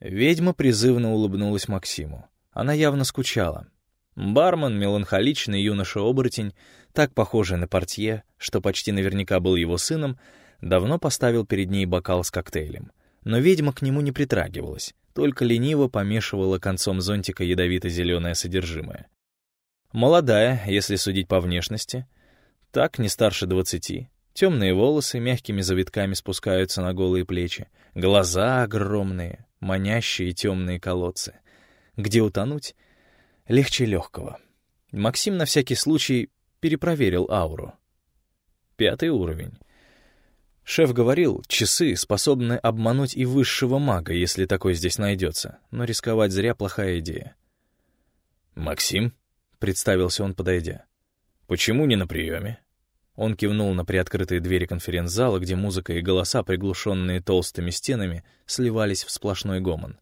Ведьма призывно улыбнулась Максиму. Она явно скучала. Бармен, меланхоличный юноша-оборотень, так похожий на портье, что почти наверняка был его сыном, давно поставил перед ней бокал с коктейлем. Но ведьма к нему не притрагивалась, только лениво помешивала концом зонтика ядовито-зеленое содержимое. Молодая, если судить по внешности, так не старше двадцати, темные волосы мягкими завитками спускаются на голые плечи, глаза огромные, манящие темные колодцы. Где утонуть? Легче легкого. Максим на всякий случай перепроверил ауру. Пятый уровень. Шеф говорил, часы способны обмануть и высшего мага, если такой здесь найдется, но рисковать зря плохая идея. «Максим?» — представился он, подойдя. «Почему не на приеме?» Он кивнул на приоткрытые двери конференц-зала, где музыка и голоса, приглушенные толстыми стенами, сливались в сплошной гомон.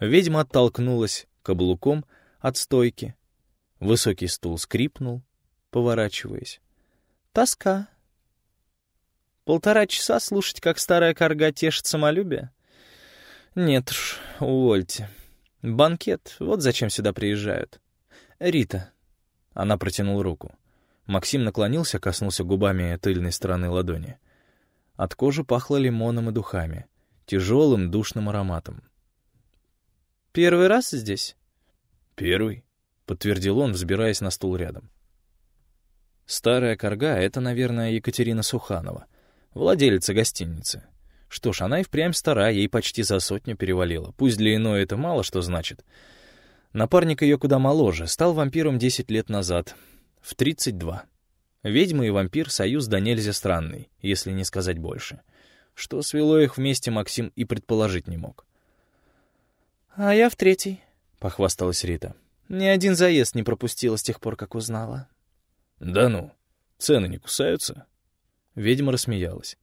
Ведьма оттолкнулась каблуком от стойки. Высокий стул скрипнул, поворачиваясь. «Тоска», Полтора часа слушать, как старая корга тешит самолюбие? Нет уж, увольте. Банкет, вот зачем сюда приезжают. Рита. Она протянула руку. Максим наклонился, коснулся губами тыльной стороны ладони. От кожи пахло лимоном и духами, тяжелым душным ароматом. «Первый раз здесь?» «Первый», — подтвердил он, взбираясь на стул рядом. Старая корга — это, наверное, Екатерина Суханова владелица гостиницы. Что ж, она и впрямь стара, ей почти за сотню перевалила. Пусть для иной это мало что значит. Напарник ее куда моложе, стал вампиром 10 лет назад, в 32. Ведьма и вампир — союз да нельзя странный, если не сказать больше. Что свело их вместе, Максим и предположить не мог. «А я в третий», — похвасталась Рита. «Ни один заезд не пропустила с тех пор, как узнала». «Да ну, цены не кусаются?» Ведьма рассмеялась.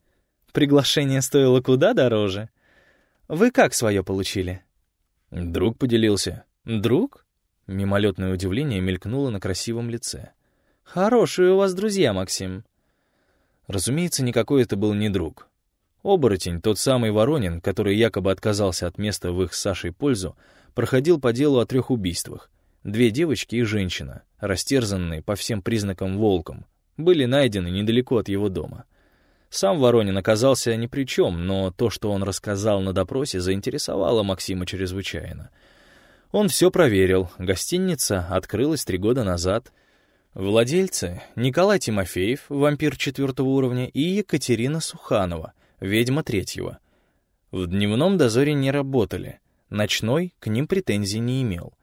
«Приглашение стоило куда дороже. Вы как свое получили?» Друг поделился. «Друг?» Мимолетное удивление мелькнуло на красивом лице. «Хорошие у вас друзья, Максим». Разумеется, никакой это был не друг. Оборотень, тот самый Воронин, который якобы отказался от места в их с Сашей пользу, проходил по делу о трех убийствах. Две девочки и женщина, растерзанные по всем признакам волком, были найдены недалеко от его дома. Сам Воронин оказался ни при чем, но то, что он рассказал на допросе, заинтересовало Максима чрезвычайно. Он все проверил. Гостиница открылась три года назад. Владельцы — Николай Тимофеев, вампир четвертого уровня, и Екатерина Суханова, ведьма третьего. В дневном дозоре не работали. Ночной к ним претензий не имел.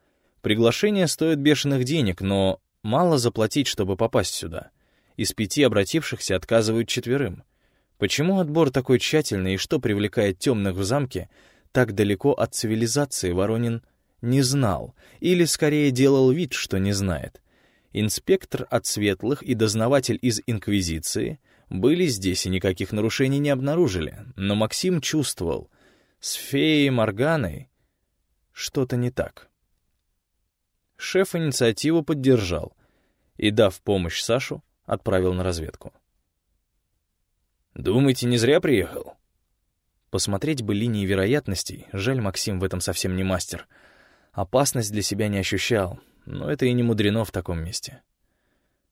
Приглашение стоит бешеных денег, но мало заплатить, чтобы попасть сюда. Из пяти обратившихся отказывают четверым. Почему отбор такой тщательный и что привлекает темных в замке так далеко от цивилизации, Воронин не знал, или скорее делал вид, что не знает. Инспектор от светлых и дознаватель из Инквизиции были здесь и никаких нарушений не обнаружили, но Максим чувствовал, с феей Морганой что-то не так. Шеф инициативу поддержал и, дав помощь Сашу, отправил на разведку. «Думаете, не зря приехал?» Посмотреть бы линии вероятностей, жаль, Максим в этом совсем не мастер. Опасность для себя не ощущал, но это и не мудрено в таком месте.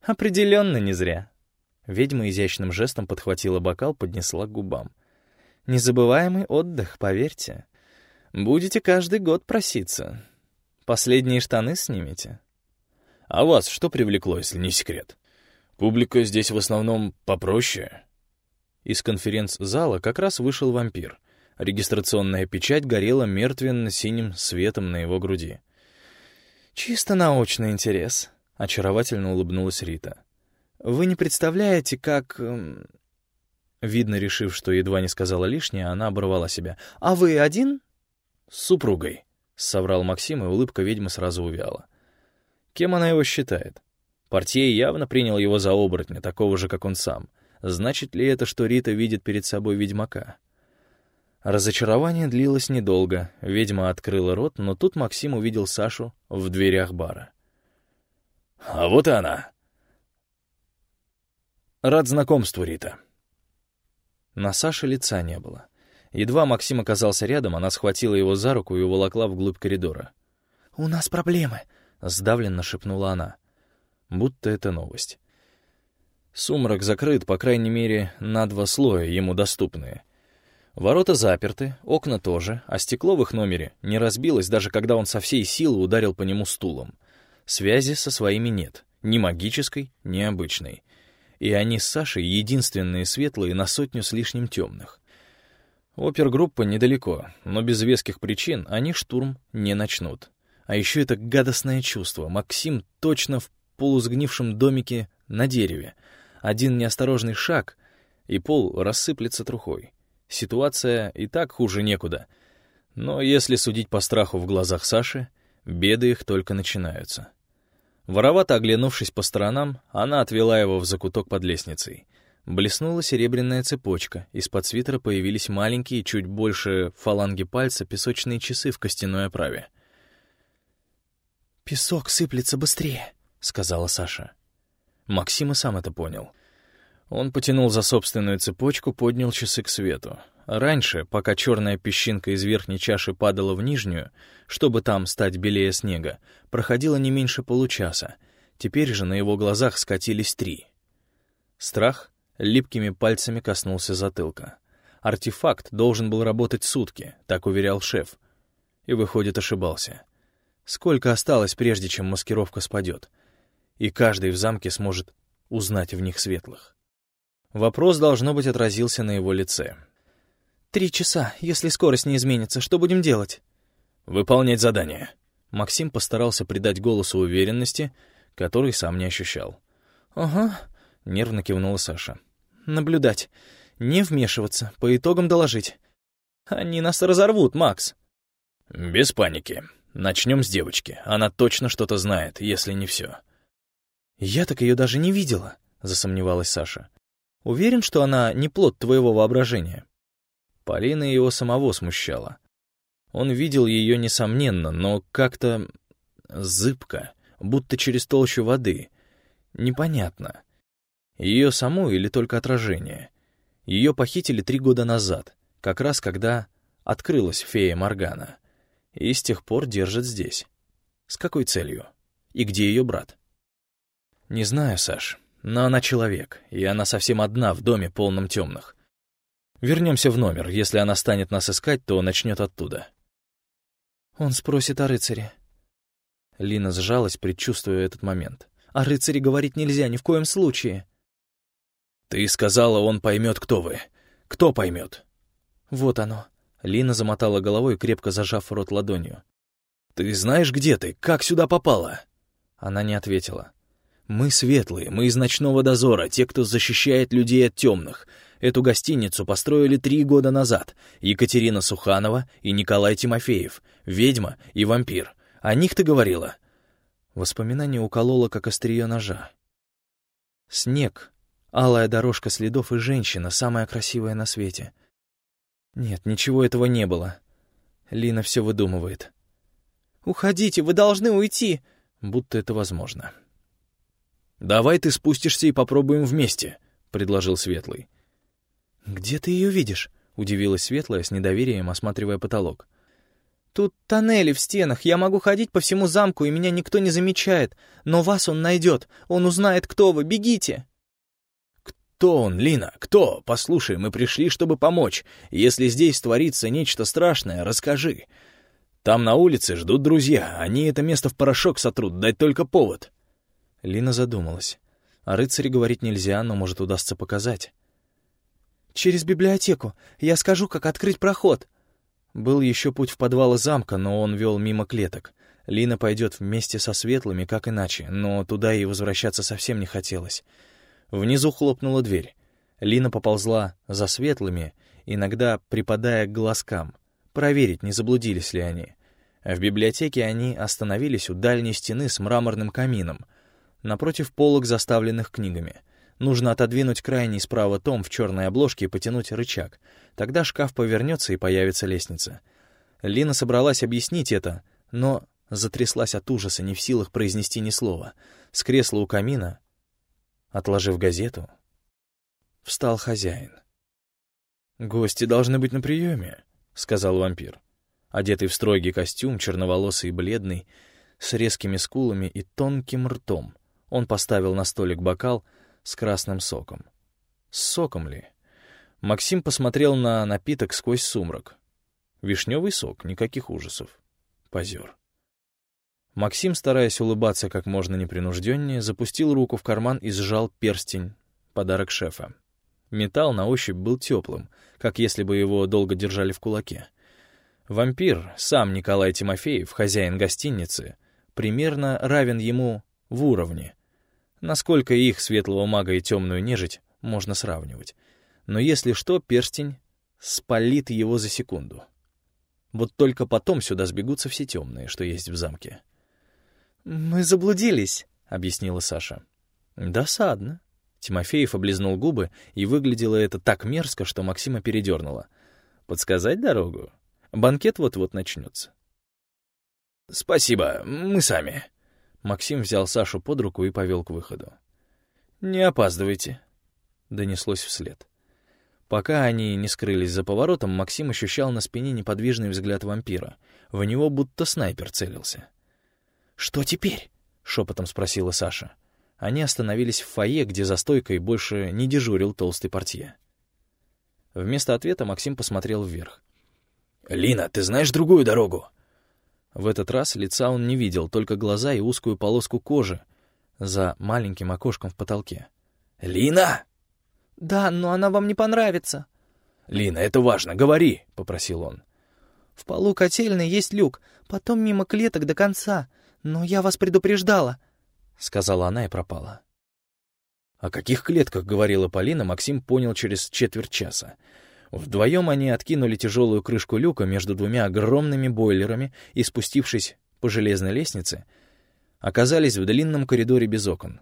«Определенно не зря». Ведьма изящным жестом подхватила бокал, поднесла к губам. «Незабываемый отдых, поверьте. Будете каждый год проситься. Последние штаны снимете». «А вас что привлекло, если не секрет?» Публика здесь в основном попроще. Из конференц-зала как раз вышел вампир. Регистрационная печать горела мертвенно-синим светом на его груди. «Чисто научный интерес», — очаровательно улыбнулась Рита. «Вы не представляете, как...» эм, Видно, решив, что едва не сказала лишнее, она оборвала себя. «А вы один?» «С супругой», — соврал Максим, и улыбка ведьмы сразу увяла. Кем она его считает? Портье явно принял его за оборотня, такого же, как он сам. Значит ли это, что Рита видит перед собой ведьмака? Разочарование длилось недолго. Ведьма открыла рот, но тут Максим увидел Сашу в дверях бара. «А вот и она!» «Рад знакомству, Рита». На Саше лица не было. Едва Максим оказался рядом, она схватила его за руку и уволокла вглубь коридора. «У нас проблемы», — сдавленно шепнула она. Будто это новость. Сумрак закрыт, по крайней мере, на два слоя ему доступные. Ворота заперты, окна тоже, а стекло в их номере не разбилось, даже когда он со всей силы ударил по нему стулом. Связи со своими нет, ни магической, ни обычной. И они с Сашей единственные светлые на сотню с лишним темных. Опергруппа недалеко, но без веских причин они штурм не начнут. А еще это гадостное чувство. Максим точно в полусгнившем домике на дереве. Один неосторожный шаг, и пол рассыплется трухой. Ситуация и так хуже некуда. Но если судить по страху в глазах Саши, беды их только начинаются. Воровато оглянувшись по сторонам, она отвела его в закуток под лестницей. Блеснула серебряная цепочка, из-под свитера появились маленькие, чуть больше фаланги пальца, песочные часы в костяной оправе. «Песок сыплется быстрее», — сказала Саша. Максим и сам это понял. Он потянул за собственную цепочку, поднял часы к свету. Раньше, пока черная песчинка из верхней чаши падала в нижнюю, чтобы там стать белее снега, проходило не меньше получаса. Теперь же на его глазах скатились три. Страх липкими пальцами коснулся затылка. Артефакт должен был работать сутки, так уверял шеф. И, выходит, ошибался. Сколько осталось, прежде чем маскировка спадет? и каждый в замке сможет узнать в них светлых. Вопрос, должно быть, отразился на его лице. «Три часа. Если скорость не изменится, что будем делать?» «Выполнять задание». Максим постарался придать голосу уверенности, который сам не ощущал. «Ага», — нервно кивнула Саша. «Наблюдать. Не вмешиваться. По итогам доложить. Они нас разорвут, Макс». «Без паники. Начнем с девочки. Она точно что-то знает, если не все. «Я так ее даже не видела», — засомневалась Саша. «Уверен, что она не плод твоего воображения». Полина его самого смущала. Он видел ее, несомненно, но как-то зыбко, будто через толщу воды. Непонятно. Ее саму или только отражение? Ее похитили три года назад, как раз когда открылась фея Моргана. И с тех пор держат здесь. С какой целью? И где ее брат? «Не знаю, Саш, но она человек, и она совсем одна в доме, полном темных. Вернемся в номер. Если она станет нас искать, то начнет оттуда». «Он спросит о рыцаре». Лина сжалась, предчувствуя этот момент. «О рыцаре говорить нельзя, ни в коем случае». «Ты сказала, он поймет, кто вы. Кто поймет?» «Вот оно». Лина замотала головой, крепко зажав рот ладонью. «Ты знаешь, где ты? Как сюда попала?» Она не ответила. Мы светлые, мы из ночного дозора, те, кто защищает людей от темных. Эту гостиницу построили три года назад. Екатерина Суханова и Николай Тимофеев, ведьма и вампир. О них ты говорила?» Воспоминание укололо, как острие ножа. Снег, алая дорожка следов и женщина, самая красивая на свете. Нет, ничего этого не было. Лина все выдумывает. «Уходите, вы должны уйти!» Будто это возможно. «Давай ты спустишься и попробуем вместе», — предложил Светлый. «Где ты ее видишь?» — удивилась Светлая с недоверием, осматривая потолок. «Тут тоннели в стенах, я могу ходить по всему замку, и меня никто не замечает. Но вас он найдет, он узнает, кто вы, бегите!» «Кто он, Лина? Кто? Послушай, мы пришли, чтобы помочь. Если здесь творится нечто страшное, расскажи. Там на улице ждут друзья, они это место в порошок сотрут, дать только повод». Лина задумалась. О рыцаре говорить нельзя, но, может, удастся показать. «Через библиотеку. Я скажу, как открыть проход». Был еще путь в подвал замка, но он вел мимо клеток. Лина пойдет вместе со светлыми, как иначе, но туда ей возвращаться совсем не хотелось. Внизу хлопнула дверь. Лина поползла за светлыми, иногда припадая к глазкам, проверить, не заблудились ли они. В библиотеке они остановились у дальней стены с мраморным камином — напротив полок, заставленных книгами. Нужно отодвинуть крайний справа том в черной обложке и потянуть рычаг. Тогда шкаф повернется и появится лестница. Лина собралась объяснить это, но затряслась от ужаса, не в силах произнести ни слова. С кресла у камина, отложив газету, встал хозяин. «Гости должны быть на приеме», — сказал вампир. Одетый в строгий костюм, черноволосый и бледный, с резкими скулами и тонким ртом, он поставил на столик бокал с красным соком. С соком ли? Максим посмотрел на напиток сквозь сумрак. Вишневый сок, никаких ужасов. Позер. Максим, стараясь улыбаться как можно непринужденнее, запустил руку в карман и сжал перстень, подарок шефа. Металл на ощупь был теплым, как если бы его долго держали в кулаке. Вампир, сам Николай Тимофеев, хозяин гостиницы, примерно равен ему в уровне. Насколько их, светлого мага и темную нежить, можно сравнивать но если что, перстень спалит его за секунду. Вот только потом сюда сбегутся все темные, что есть в замке. «Мы заблудились», — объяснила Саша. «Досадно». Тимофеев облизнул губы, и выглядело это так мерзко, что Максима передернула. «Подсказать дорогу? Банкет вот-вот начнется». «Спасибо, мы сами». Максим взял Сашу под руку и повел к выходу. «Не опаздывайте», — донеслось вслед. Пока они не скрылись за поворотом, Максим ощущал на спине неподвижный взгляд вампира. В него будто снайпер целился. «Что теперь?» — шепотом спросила Саша. Они остановились в фойе, где за стойкой больше не дежурил толстый портье. Вместо ответа Максим посмотрел вверх. «Лина, ты знаешь другую дорогу?» В этот раз лица он не видел, только глаза и узкую полоску кожи за маленьким окошком в потолке. «Лина!» «Да, но она вам не понравится». «Лина, это важно, говори», — попросил он. «В полу котельной есть люк, потом мимо клеток до конца, но я вас предупреждала», — сказала она и пропала. О каких клетках говорила Полина, Максим понял через четверть часа. Вдвоем они откинули тяжелую крышку люка между двумя огромными бойлерами и, спустившись по железной лестнице, оказались в длинном коридоре без окон.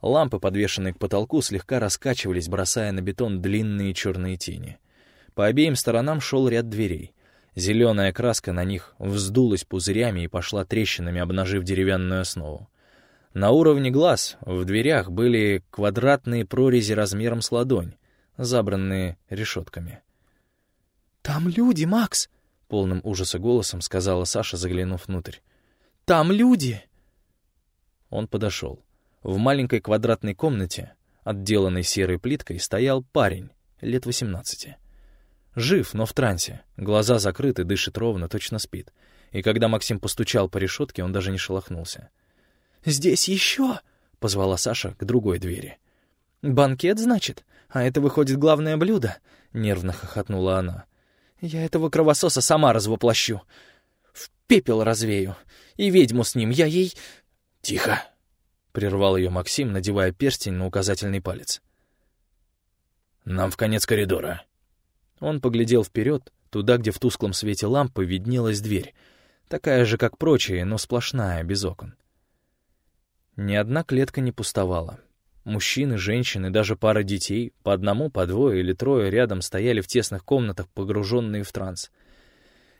Лампы, подвешенные к потолку, слегка раскачивались, бросая на бетон длинные черные тени. По обеим сторонам шел ряд дверей. Зеленая краска на них вздулась пузырями и пошла трещинами, обнажив деревянную основу. На уровне глаз в дверях были квадратные прорези размером с ладонь, забранные решетками. «Там люди, Макс!» — полным ужаса голосом сказала Саша, заглянув внутрь. «Там люди!» Он подошел. В маленькой квадратной комнате, отделанной серой плиткой, стоял парень, лет 18. Жив, но в трансе, глаза закрыты, дышит ровно, точно спит. И когда Максим постучал по решетке, он даже не шелохнулся. «Здесь еще!» — позвала Саша к другой двери. «Банкет, значит? А это, выходит, главное блюдо?» — нервно хохотнула она. «Я этого кровососа сама развоплощу. В пепел развею. И ведьму с ним, я ей...» «Тихо!» прервал ее Максим, надевая перстень на указательный палец. «Нам в конец коридора». Он поглядел вперед, туда, где в тусклом свете лампы виднелась дверь, такая же, как прочие, но сплошная, без окон. Ни одна клетка не пустовала. Мужчины, женщины, даже пара детей, по одному, по двое или трое рядом стояли в тесных комнатах, погруженные в транс.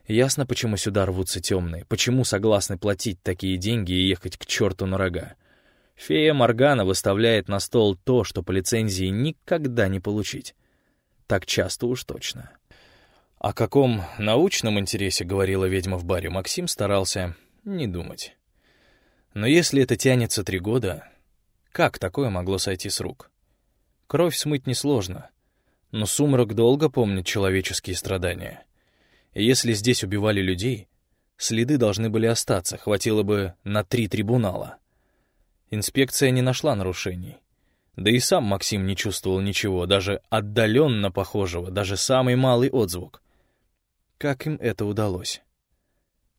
Ясно, почему сюда рвутся темные, почему согласны платить такие деньги и ехать к черту на рога. Фея Моргана выставляет на стол то, что по лицензии никогда не получить. Так часто уж точно. О каком научном интересе говорила ведьма в баре, Максим старался не думать. Но если это тянется три года, как такое могло сойти с рук? Кровь смыть несложно, но сумрак долго помнит человеческие страдания. И если здесь убивали людей, следы должны были остаться, хватило бы на три трибунала. Инспекция не нашла нарушений. Да и сам Максим не чувствовал ничего, даже отдаленно похожего, даже самый малый отзвук. Как им это удалось?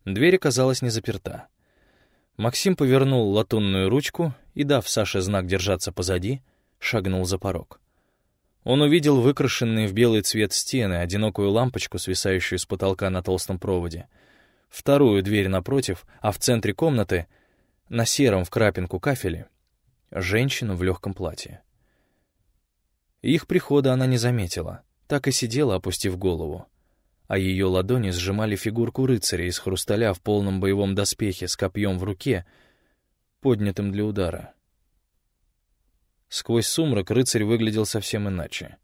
Дверь оказалась не заперта. Максим повернул латунную ручку и, дав Саше знак держаться позади, шагнул за порог. Он увидел выкрашенные в белый цвет стены, одинокую лампочку, свисающую с потолка на толстом проводе, вторую дверь напротив, а в центре комнаты — на сером в крапинку кафеле женщину в легком платье. Их прихода она не заметила, так и сидела, опустив голову, а ее ладони сжимали фигурку рыцаря из хрусталя в полном боевом доспехе с копьем в руке, поднятым для удара. Сквозь сумрак рыцарь выглядел совсем иначе.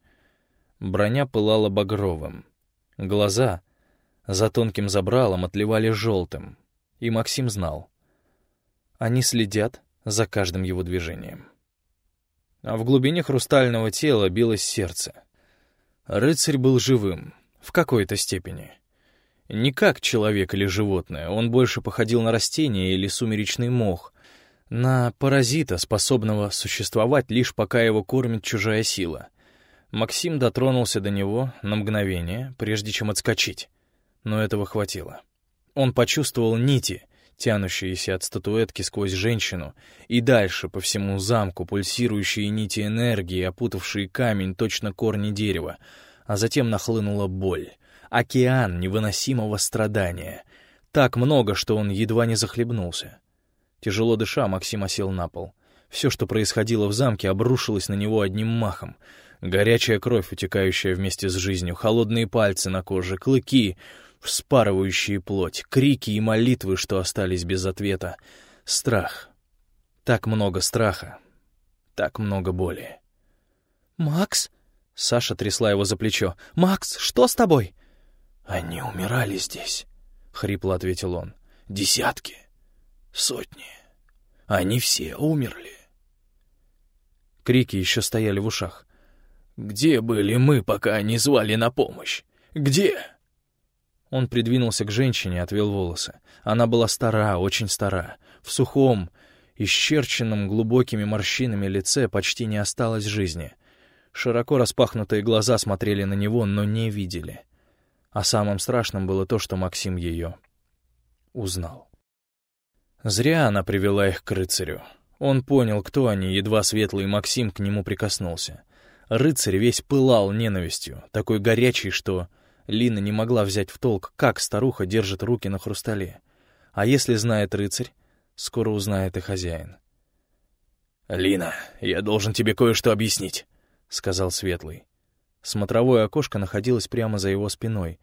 Броня пылала багровым. Глаза за тонким забралом отливали желтым. И Максим знал. Они следят за каждым его движением. А в глубине хрустального тела билось сердце. Рыцарь был живым, в какой-то степени. Не как человек или животное, он больше походил на растение или сумеречный мох, на паразита, способного существовать лишь пока его кормит чужая сила. Максим дотронулся до него на мгновение, прежде чем отскочить. Но этого хватило. Он почувствовал нити, тянущиеся от статуэтки сквозь женщину, и дальше по всему замку пульсирующие нити энергии, опутавшие камень точно корни дерева, а затем нахлынула боль. Океан невыносимого страдания. Так много, что он едва не захлебнулся. Тяжело дыша, Максим осел на пол. Все, что происходило в замке, обрушилось на него одним махом. Горячая кровь, утекающая вместе с жизнью, холодные пальцы на коже, клыки, вспарывающие плоть, крики и молитвы, что остались без ответа. Страх. Так много страха. Так много боли. «Макс?» — Саша трясла его за плечо. «Макс, что с тобой?» «Они умирали здесь», — хрипло ответил он. «Десятки, сотни. Они все умерли». Крики еще стояли в ушах. «Где были мы, пока они звали на помощь? Где?» Он придвинулся к женщине, отвел волосы. Она была стара, очень стара. В сухом, исчерченном глубокими морщинами лице почти не осталось жизни. Широко распахнутые глаза смотрели на него, но не видели. А самым страшным было то, что Максим ее узнал. Зря она привела их к рыцарю. Он понял, кто они, едва светлый Максим к нему прикоснулся. Рыцарь весь пылал ненавистью, такой горячий, что Лина не могла взять в толк, как старуха держит руки на хрустале. А если знает рыцарь, скоро узнает и хозяин. «Лина, я должен тебе кое-что объяснить», — сказал Светлый. Смотровое окошко находилось прямо за его спиной,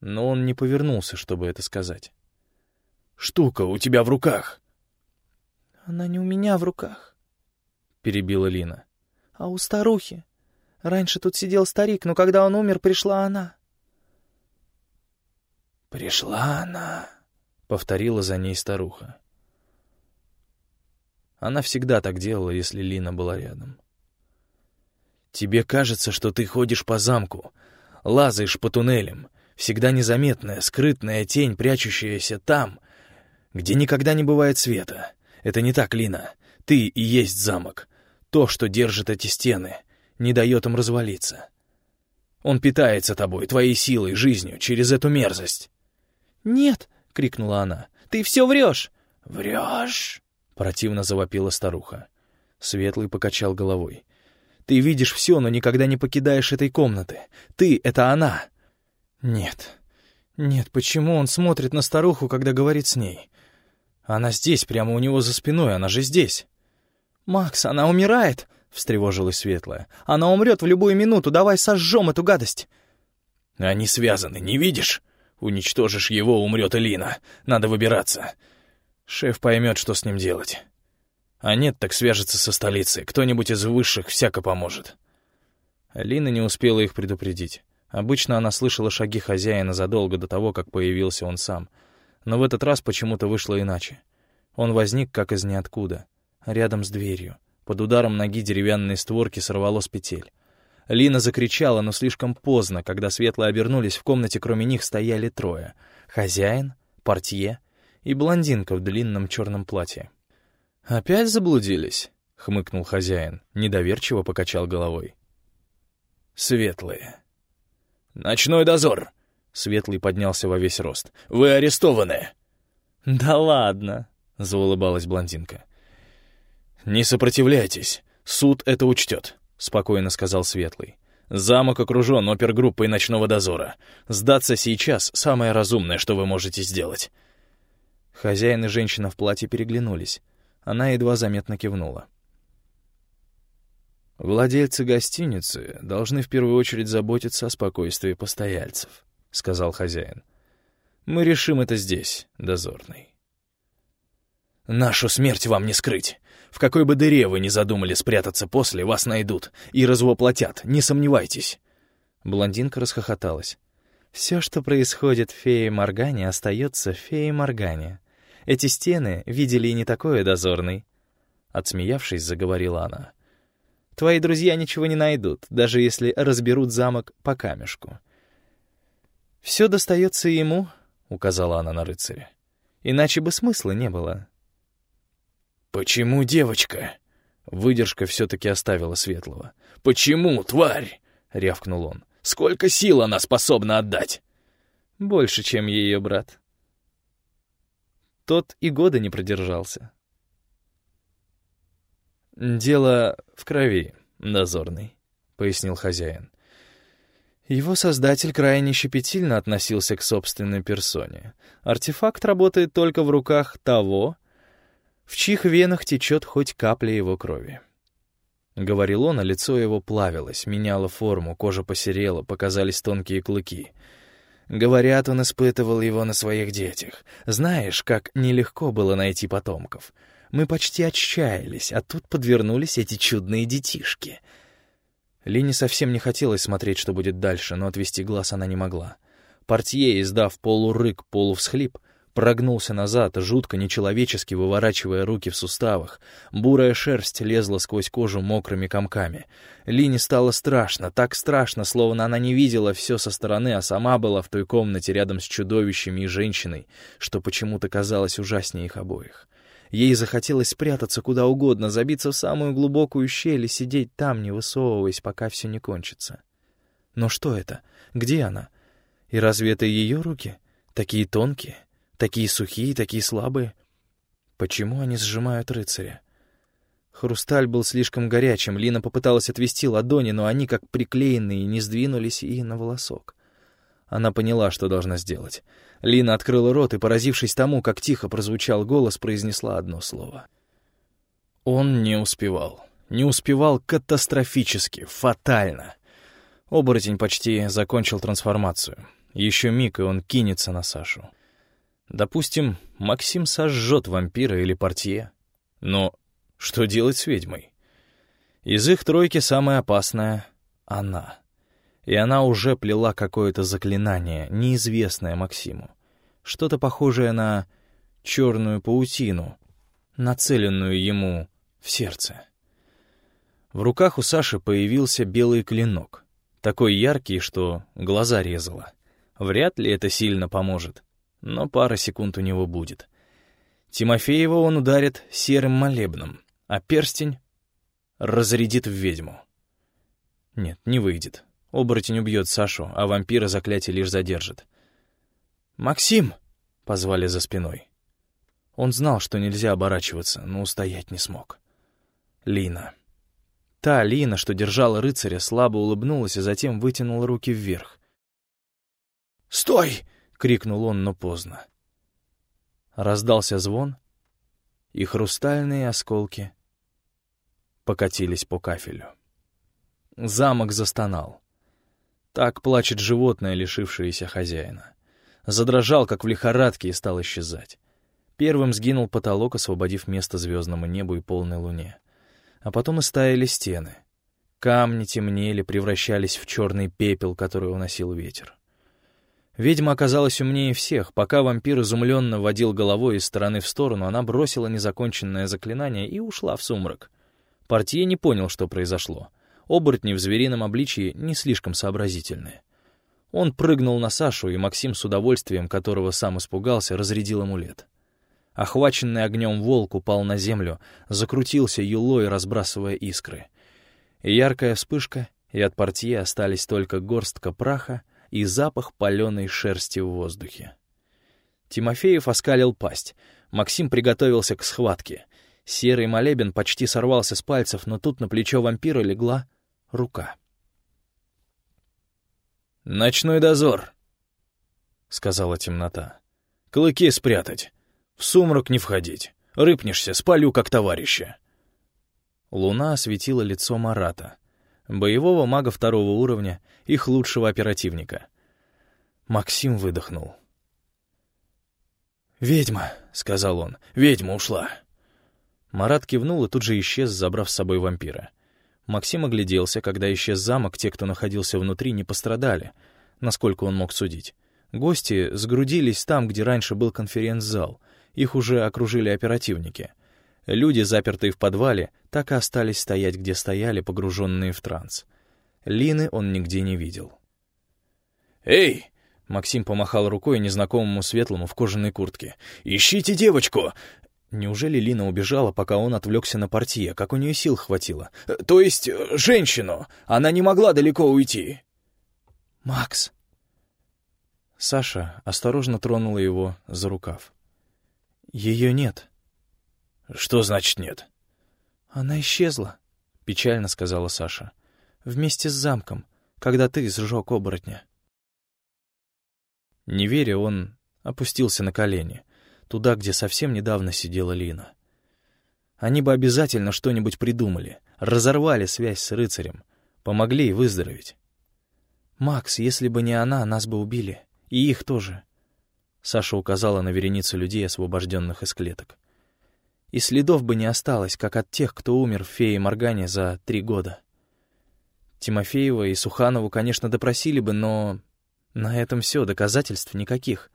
но он не повернулся, чтобы это сказать. «Штука у тебя в руках!» «Она не у меня в руках», — перебила Лина. «А у старухи. Раньше тут сидел старик, но когда он умер, пришла она». «Пришла она», — повторила за ней старуха. Она всегда так делала, если Лина была рядом. Тебе кажется, что ты ходишь по замку, лазаешь по туннелям, всегда незаметная, скрытная тень, прячущаяся там, где никогда не бывает света. Это не так, Лина. Ты и есть замок. То, что держит эти стены, не дает им развалиться. Он питается тобой, твоей силой, жизнью, через эту мерзость. «Нет!» — крикнула она. «Ты все врешь!» «Врешь!» — противно завопила старуха. Светлый покачал головой. Ты видишь все, но никогда не покидаешь этой комнаты. Ты — это она. Нет. Нет, почему он смотрит на старуху, когда говорит с ней? Она здесь, прямо у него за спиной, она же здесь. «Макс, она умирает!» — встревожилась Светлая. «Она умрет в любую минуту, давай сожжем эту гадость!» «Они связаны, не видишь? Уничтожишь его, умрет Элина. Надо выбираться. Шеф поймет, что с ним делать». А нет, так свяжется со столицей. Кто-нибудь из высших всяко поможет. Лина не успела их предупредить. Обычно она слышала шаги хозяина задолго до того, как появился он сам. Но в этот раз почему-то вышло иначе. Он возник как из ниоткуда, рядом с дверью. Под ударом ноги деревянные створки сорвало с петель. Лина закричала, но слишком поздно, когда светлые обернулись, в комнате кроме них стояли трое. Хозяин, портье и блондинка в длинном черном платье. «Опять заблудились?» — хмыкнул хозяин, недоверчиво покачал головой. «Светлые». «Ночной дозор!» — Светлый поднялся во весь рост. «Вы арестованы!» «Да ладно!» — заулыбалась блондинка. «Не сопротивляйтесь, суд это учтет», — спокойно сказал Светлый. «Замок окружен опергруппой ночного дозора. Сдаться сейчас — самое разумное, что вы можете сделать». Хозяин и женщина в платье переглянулись. Она едва заметно кивнула. «Владельцы гостиницы должны в первую очередь заботиться о спокойствии постояльцев», — сказал хозяин. «Мы решим это здесь, дозорный». «Нашу смерть вам не скрыть. В какой бы дыре вы ни задумали спрятаться после, вас найдут и развоплотят, не сомневайтесь». Блондинка расхохоталась. «Все, что происходит в фее Моргане, остается в фее Моргане. Эти стены видели и не такое дозорный». Отсмеявшись, заговорила она. «Твои друзья ничего не найдут, даже если разберут замок по камешку. Все достается ему», — указала она на рыцаря. «Иначе бы смысла не было». «Почему девочка?» Выдержка все-таки оставила Светлого. «Почему, тварь?» — рявкнул он. «Сколько сил она способна отдать?» «Больше, чем ее брат». Тот и года не продержался. «Дело в крови, дозорный», — пояснил хозяин. Его создатель крайне щепетильно относился к собственной персоне. Артефакт работает только в руках того, в чьих венах течет хоть капля его крови. Говорил он, а лицо его плавилось, меняло форму, кожа посерела, показались тонкие клыки. Говорят, он испытывал его на своих детях. Знаешь, как нелегко было найти потомков. Мы почти отчаялись, а тут подвернулись эти чудные детишки. Лине совсем не хотелось смотреть, что будет дальше, но отвести глаз она не могла. Портье, издав полурык, полувсхлип, прогнулся назад, жутко нечеловечески выворачивая руки в суставах. Бурая шерсть лезла сквозь кожу мокрыми комками. Лине стало страшно, так страшно, словно она не видела все со стороны, а сама была в той комнате рядом с чудовищами и женщиной, что почему-то казалось ужаснее их обоих. Ей захотелось спрятаться куда угодно, забиться в самую глубокую щель и сидеть там, не высовываясь, пока все не кончится. Но что это? Где она? И разве это ее руки? Такие тонкие? Такие сухие, такие слабые. Почему они сжимают рыцаря? Хрусталь был слишком горячим, Лина попыталась отвести ладони, но они, как приклеенные, не сдвинулись и на волосок. Она поняла, что должна сделать. Лина открыла рот и, поразившись тому, как тихо прозвучал голос, произнесла одно слово. Он не успевал. Не успевал катастрофически, фатально. Оборотень почти закончил трансформацию. Еще миг, и он кинется на Сашу. Допустим, Максим сожжет вампира или портье. Но что делать с ведьмой? Из их тройки самая опасная — она. И она уже плела какое-то заклинание, неизвестное Максиму. Что-то похожее на черную паутину, нацеленную ему в сердце. В руках у Саши появился белый клинок, такой яркий, что глаза резало. Вряд ли это сильно поможет но пара секунд у него будет. Тимофеева он ударит серым молебном, а перстень разрядит в ведьму. Нет, не выйдет. Оборотень убьет Сашу, а вампира заклятие лишь задержит. «Максим!» — позвали за спиной. Он знал, что нельзя оборачиваться, но устоять не смог. Лина. Та Лина, что держала рыцаря, слабо улыбнулась, а затем вытянула руки вверх. «Стой!» Крикнул он, но поздно. Раздался звон, и хрустальные осколки покатились по кафелю. Замок застонал. Так плачет животное, лишившееся хозяина. Задрожал, как в лихорадке, и стал исчезать. Первым сгинул потолок, освободив место звездному небу и полной луне. А потом и стаяли стены. Камни темнели, превращались в черный пепел, который уносил ветер. Ведьма оказалась умнее всех. Пока вампир изумленно водил головой из стороны в сторону, она бросила незаконченное заклинание и ушла в сумрак. Портье не понял, что произошло. Оборотни в зверином обличии не слишком сообразительные. Он прыгнул на Сашу, и Максим с удовольствием, которого сам испугался, разрядил амулет. Охваченный огнем волк упал на землю, закрутился юлой, разбрасывая искры. Яркая вспышка, и от портье остались только горстка праха и запах паленой шерсти в воздухе. Тимофеев оскалил пасть. Максим приготовился к схватке. Серый молебен почти сорвался с пальцев, но тут на плечо вампира легла рука. «Ночной дозор», — сказала темнота. «Клыки спрятать. В сумрак не входить. Рыпнешься, спалю, как товарища». Луна осветила лицо Марата боевого мага второго уровня, их лучшего оперативника. Максим выдохнул. «Ведьма», — сказал он, — «ведьма ушла». Марат кивнул и тут же исчез, забрав с собой вампира. Максим огляделся, когда исчез замок, те, кто находился внутри, не пострадали, насколько он мог судить. Гости сгрудились там, где раньше был конференц-зал. Их уже окружили оперативники. Люди, запертые в подвале, так и остались стоять, где стояли, погруженные в транс. Лины он нигде не видел. «Эй!» — Максим помахал рукой незнакомому светлому в кожаной куртке. «Ищите девочку! Неужели Лина убежала, пока он отвлекся на портье? Как у нее сил хватило? То есть э, женщину. Она не могла далеко уйти. «Макс!» Саша осторожно тронула его за рукав. «Ее нет». «Что значит нет?» «Она исчезла», — печально сказала Саша. «Вместе с замком, когда ты сжег оборотня». Не веря, он опустился на колени, туда, где совсем недавно сидела Лина. Они бы обязательно что-нибудь придумали, разорвали связь с рыцарем, помогли выздороветь. «Макс, если бы не она, нас бы убили. И их тоже». Саша указала на вереницу людей, освобожденных из клеток. «И следов бы не осталось, как от тех, кто умер в фее Моргане за три года. Тимофеева и Суханову, конечно, допросили бы, но на этом все, доказательств никаких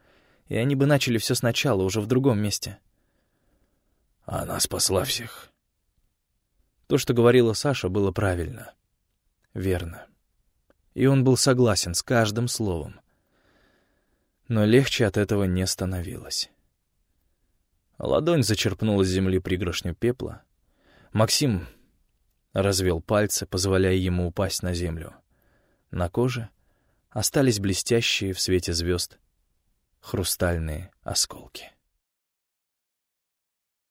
и они бы начали все сначала, уже в другом месте. Она спасла всех. То, что говорила Саша, было правильно. Верно. И он был согласен с каждым словом. Но легче от этого не становилось. Ладонь зачерпнула с земли пригоршню пепла. Максим развел пальцы, позволяя ему упасть на землю. На коже остались блестящие в свете звезд хрустальные осколки.